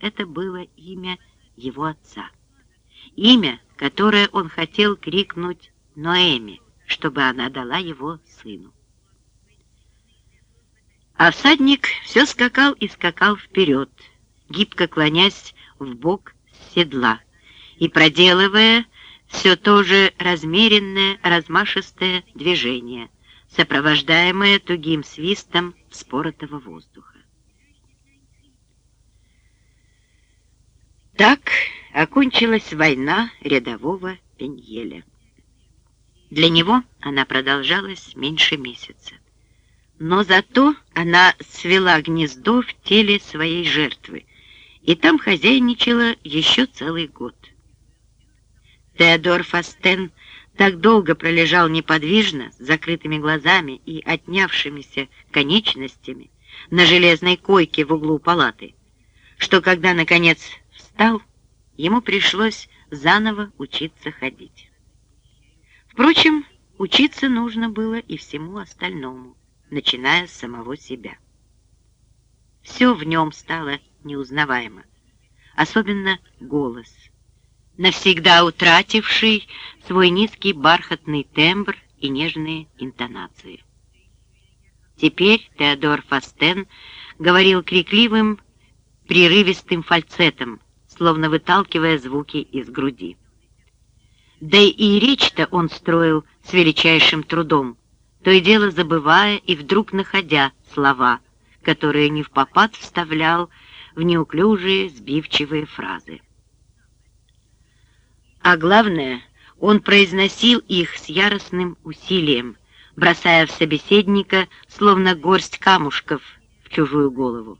это было имя его отца. Имя, которое он хотел крикнуть Ноэми, чтобы она дала его сыну. А всадник все скакал и скакал вперед, гибко клонясь в бок седла и проделывая все то же размеренное, размашистое движение, сопровождаемое тугим свистом вспоротого воздуха. Так окончилась война рядового Пеньеля. Для него она продолжалась меньше месяца. Но зато она свела гнездо в теле своей жертвы, и там хозяйничала еще целый год. Теодор Фастен так долго пролежал неподвижно, с закрытыми глазами и отнявшимися конечностями на железной койке в углу палаты, что когда, наконец, встал, ему пришлось заново учиться ходить. Впрочем, учиться нужно было и всему остальному, начиная с самого себя. Все в нем стало неузнаваемо, особенно голос, навсегда утративший свой низкий бархатный тембр и нежные интонации. Теперь Теодор Фастен говорил крикливым, прерывистым фальцетом, словно выталкивая звуки из груди. Да и речь-то он строил с величайшим трудом, то и дело забывая и вдруг находя слова, которые не в попад вставлял в неуклюжие, сбивчивые фразы. А главное, он произносил их с яростным усилием, бросая в собеседника, словно горсть камушков, в чужую голову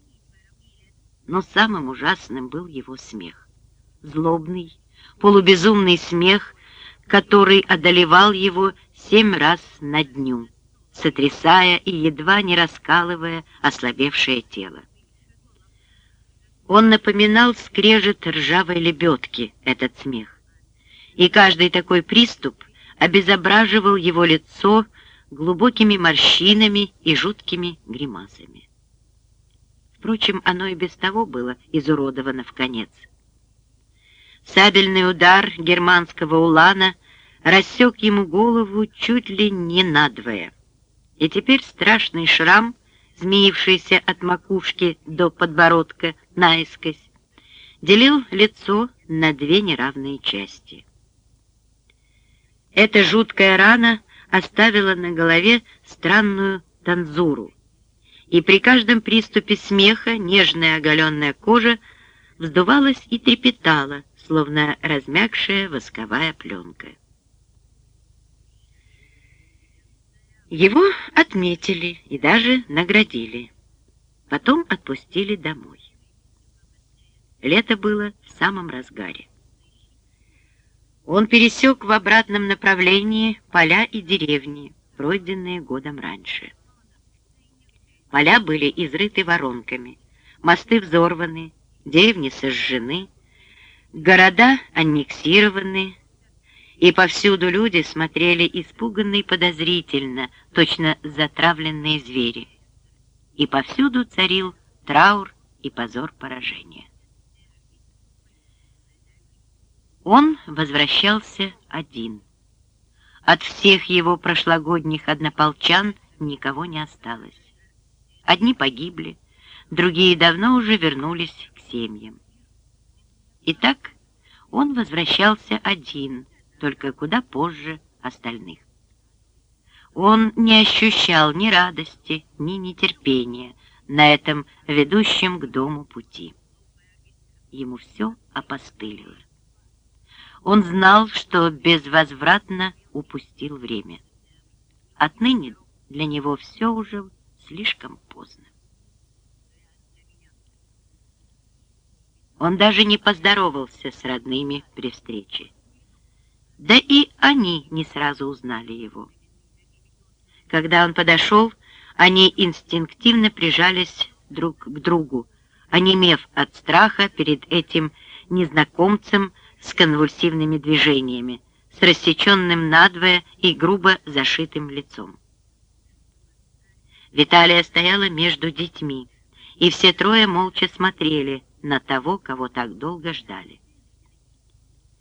но самым ужасным был его смех. Злобный, полубезумный смех, который одолевал его семь раз на дню, сотрясая и едва не раскалывая ослабевшее тело. Он напоминал скрежет ржавой лебедки, этот смех. И каждый такой приступ обезображивал его лицо глубокими морщинами и жуткими гримасами. Впрочем, оно и без того было изуродовано в конец. Сабельный удар германского улана рассек ему голову чуть ли не надвое. И теперь страшный шрам, змеившийся от макушки до подбородка наискось, делил лицо на две неравные части. Эта жуткая рана оставила на голове странную танзуру, и при каждом приступе смеха нежная оголенная кожа вздувалась и трепетала, словно размягшая восковая пленка. Его отметили и даже наградили. Потом отпустили домой. Лето было в самом разгаре. Он пересек в обратном направлении поля и деревни, пройденные годом раньше. Поля были изрыты воронками, мосты взорваны, деревни сожжены, города аннексированы, и повсюду люди смотрели испуганно и подозрительно, точно затравленные звери. И повсюду царил траур и позор поражения. Он возвращался один. От всех его прошлогодних однополчан никого не осталось. Одни погибли, другие давно уже вернулись к семьям. Итак, он возвращался один, только куда позже остальных. Он не ощущал ни радости, ни нетерпения на этом ведущем к дому пути. Ему все опостылило. Он знал, что безвозвратно упустил время. Отныне для него все уже слишком поздно. Он даже не поздоровался с родными при встрече. Да и они не сразу узнали его. Когда он подошел, они инстинктивно прижались друг к другу, онемев от страха перед этим незнакомцем с конвульсивными движениями, с рассеченным надвое и грубо зашитым лицом. Виталия стояла между детьми, и все трое молча смотрели на того, кого так долго ждали.